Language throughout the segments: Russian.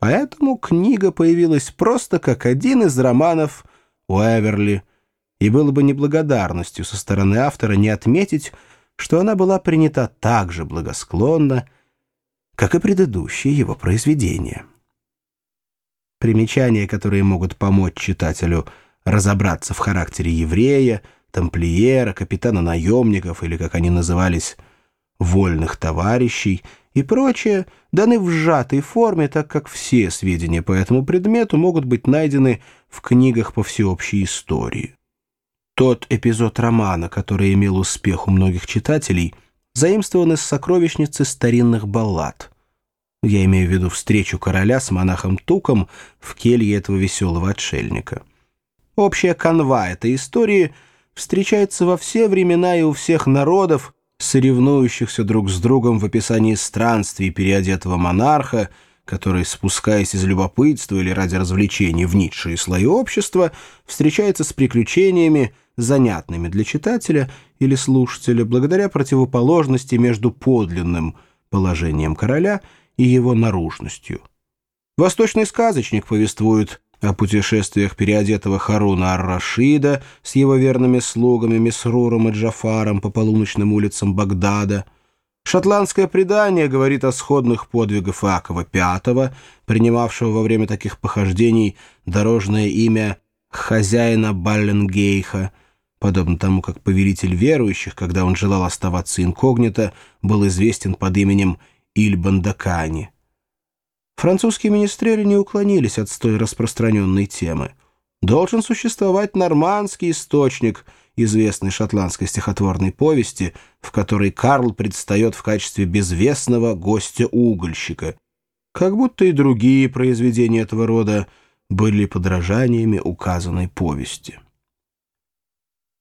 Поэтому книга появилась просто как один из романов Уэверли, и было бы неблагодарностью со стороны автора не отметить, что она была принята так же благосклонно, как и предыдущие его произведения. Примечания, которые могут помочь читателю разобраться в характере еврея, тамплиера, капитана наемников или, как они назывались, вольных товарищей и прочее, даны в сжатой форме, так как все сведения по этому предмету могут быть найдены в книгах по всеобщей истории. Тот эпизод романа, который имел успех у многих читателей, заимствован из сокровищницы старинных баллад. Я имею в виду встречу короля с монахом Туком в келье этого веселого отшельника. Общая канва этой истории встречается во все времена и у всех народов, соревнующихся друг с другом в описании странствий переодетого монарха, который, спускаясь из любопытства или ради развлечений в низшие слои общества, встречается с приключениями, занятными для читателя или слушателя, благодаря противоположности между подлинным положением короля и его наружностью. Восточный сказочник повествует о путешествиях переодетого Харуна Ар-Рашида с его верными слугами Месруром и Джафаром по полуночным улицам Багдада. Шотландское предание говорит о сходных подвигах Иакова V, принимавшего во время таких похождений дорожное имя хозяина Балленгейха, подобно тому, как повелитель верующих, когда он желал оставаться инкогнито, был известен под именем Ильбандакани. Французские министрели не уклонились от столь распространенной темы. Должен существовать нормандский источник известной шотландской стихотворной повести, в которой Карл предстает в качестве безвестного гостя-угольщика. Как будто и другие произведения этого рода были подражаниями указанной повести.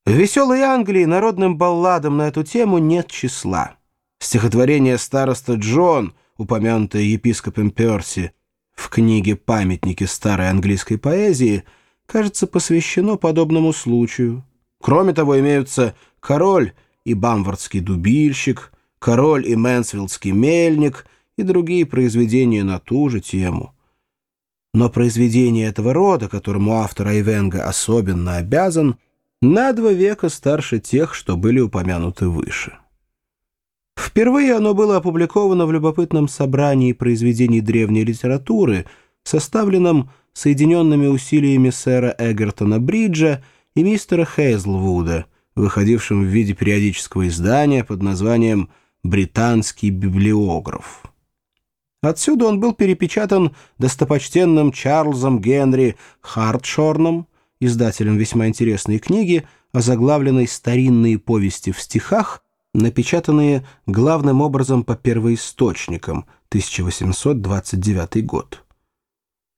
В «Веселой Англии» народным балладам на эту тему нет числа. Стихотворение староста Джон — упомянутое епископом Перси в книге «Памятники старой английской поэзии», кажется, посвящено подобному случаю. Кроме того, имеются «Король» и «Бамвардский дубильщик», «Король» и «Мэнсвиллский мельник» и другие произведения на ту же тему. Но произведение этого рода, которому автор Айвенга особенно обязан, на два века старше тех, что были упомянуты выше. Впервые оно было опубликовано в любопытном собрании произведений древней литературы, составленном соединенными усилиями сэра Эгертона Бриджа и мистера Хейзлвуда, выходившим в виде периодического издания под названием «Британский библиограф». Отсюда он был перепечатан достопочтенным Чарльзом Генри Хартшорном, издателем весьма интересной книги, озаглавленной «Старинные повести в стихах», напечатанные главным образом по первоисточникам, 1829 год.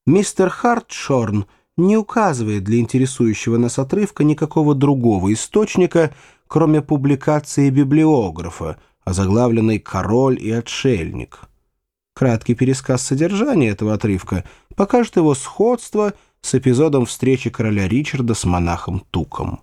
Мистер Хартшорн не указывает для интересующего нас отрывка никакого другого источника, кроме публикации библиографа, озаглавленной «Король и отшельник». Краткий пересказ содержания этого отрывка покажет его сходство с эпизодом встречи короля Ричарда с монахом Туком.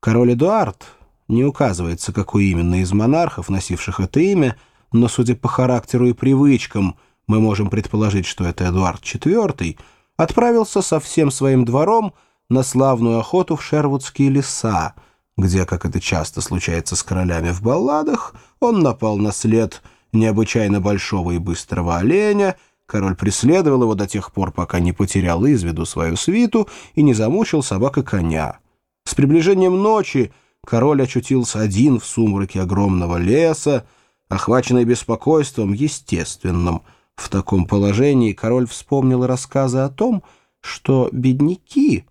Король Эдуард не указывается, какой именно из монархов, носивших это имя, но, судя по характеру и привычкам, мы можем предположить, что это Эдуард IV, отправился со всем своим двором на славную охоту в Шервудские леса, где, как это часто случается с королями в балладах, он напал на след необычайно большого и быстрого оленя, король преследовал его до тех пор, пока не потерял из виду свою свиту и не замучил собак и коня. С приближением ночи король очутился один в сумраке огромного леса, охваченный беспокойством естественным. В таком положении король вспомнил рассказы о том, что бедняки,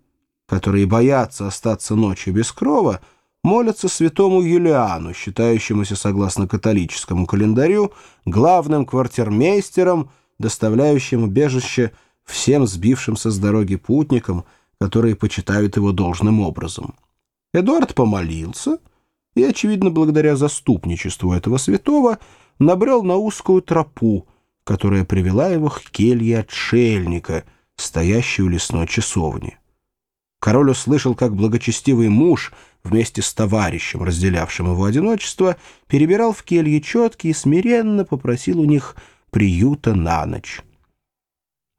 которые боятся остаться ночью без крова, молятся святому Юлиану, считающемуся, согласно католическому календарю, главным квартирмейстером, доставляющим убежище всем сбившимся с дороги путникам, которые почитают его должным образом. Эдуард помолился и, очевидно, благодаря заступничеству этого святого, набрел на узкую тропу, которая привела его к келье отшельника, стоящей у лесной часовни. Король услышал, как благочестивый муж вместе с товарищем, разделявшим его одиночество, перебирал в келье четки и смиренно попросил у них приюта на ночь.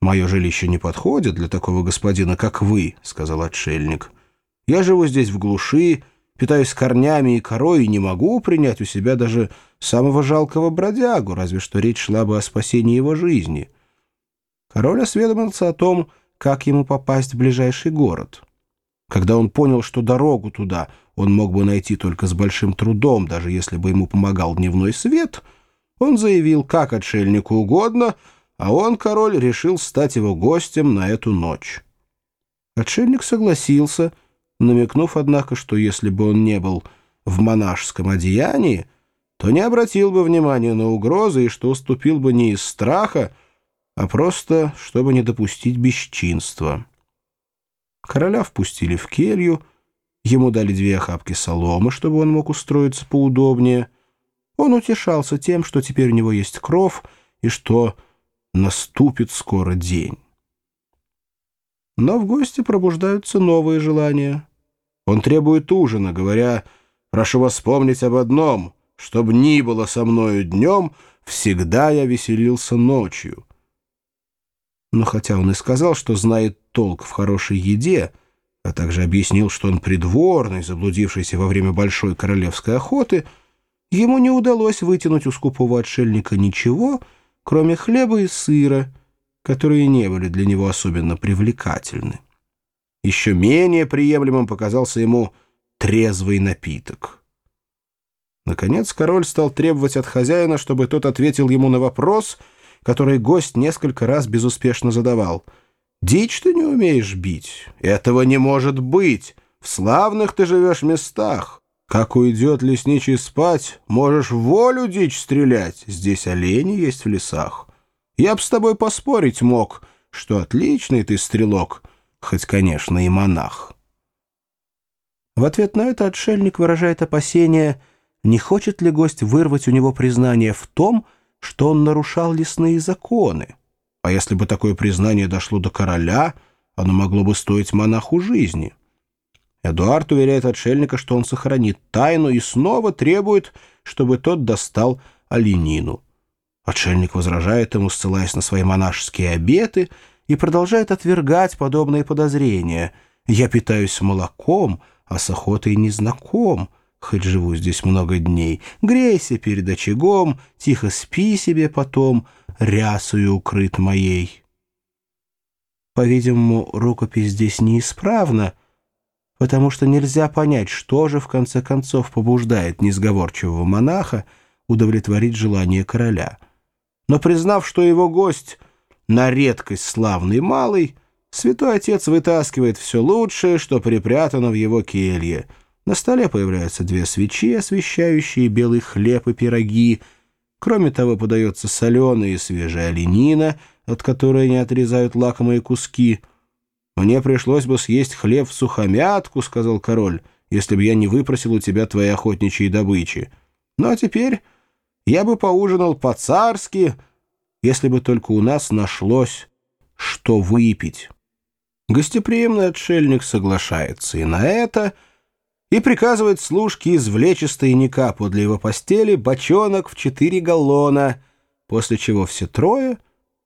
«Мое жилище не подходит для такого господина, как вы», — сказал отшельник. «Я живу здесь в глуши, питаюсь корнями и корой и не могу принять у себя даже самого жалкого бродягу, разве что речь шла бы о спасении его жизни». Король осведомился о том, как ему попасть в ближайший город. Когда он понял, что дорогу туда он мог бы найти только с большим трудом, даже если бы ему помогал дневной свет, он заявил, как отшельнику угодно, а он, король, решил стать его гостем на эту ночь. Отшельник согласился, намекнув, однако, что если бы он не был в монашеском одеянии, то не обратил бы внимания на угрозы и что уступил бы не из страха, а просто, чтобы не допустить бесчинства. Короля впустили в келью, ему дали две охапки соломы, чтобы он мог устроиться поудобнее. Он утешался тем, что теперь у него есть кров и что наступит скоро день. Но в гости пробуждаются новые желания. Он требует ужина, говоря, «Прошу вас вспомнить об одном, чтобы ни было со мною днем, всегда я веселился ночью». Но хотя он и сказал, что знает толк в хорошей еде, а также объяснил, что он придворный, заблудившийся во время большой королевской охоты, ему не удалось вытянуть у скупого отшельника ничего, кроме хлеба и сыра, которые не были для него особенно привлекательны. Еще менее приемлемым показался ему трезвый напиток. Наконец король стал требовать от хозяина, чтобы тот ответил ему на вопрос — который гость несколько раз безуспешно задавал. «Дичь ты не умеешь бить. Этого не может быть. В славных ты живешь местах. Как уйдет лесничий спать, можешь волю дичь стрелять. Здесь олени есть в лесах. Я б с тобой поспорить мог, что отличный ты стрелок, хоть, конечно, и монах». В ответ на это отшельник выражает опасение, не хочет ли гость вырвать у него признание в том, что он нарушал лесные законы. А если бы такое признание дошло до короля, оно могло бы стоить монаху жизни. Эдуард уверяет отшельника, что он сохранит тайну и снова требует, чтобы тот достал оленину. Отшельник возражает ему, ссылаясь на свои монашеские обеты, и продолжает отвергать подобные подозрения. «Я питаюсь молоком, а с охотой не знаком хоть живу здесь много дней. Грейся перед очагом, тихо спи себе потом, рясую укрыт моей. По-видимому, рукопись здесь неисправна, потому что нельзя понять, что же в конце концов побуждает несговорчивого монаха удовлетворить желание короля. Но признав, что его гость на редкость славный малый, святой отец вытаскивает все лучшее, что припрятано в его келье — на столе появляются две свечи, освещающие белый хлеб и пироги. Кроме того, подается соленая и свежая оленина, от которой не отрезают лакомые куски. «Мне пришлось бы съесть хлеб в сухомятку», — сказал король, «если бы я не выпросил у тебя твоей охотничьей добычи. Ну а теперь я бы поужинал по-царски, если бы только у нас нашлось, что выпить». Гостеприимный отшельник соглашается и на это — и приказывает служке извлечь из тайника подле его постели бочонок в четыре галлона, после чего все трое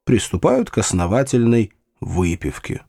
приступают к основательной выпивке.